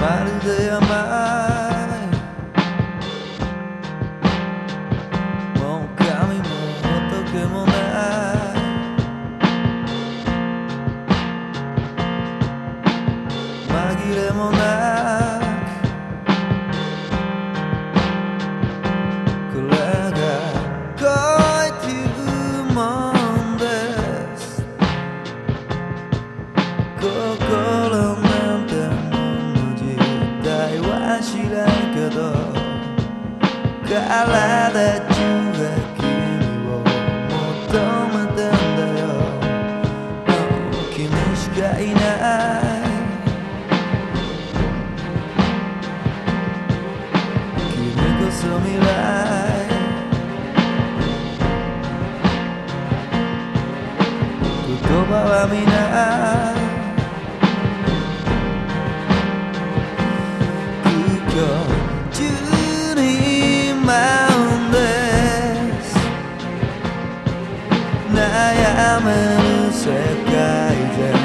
Mar de amar. 体中は君を求めてんだよも君しかいない君こそ未来。言葉は皆空虚悩む世界で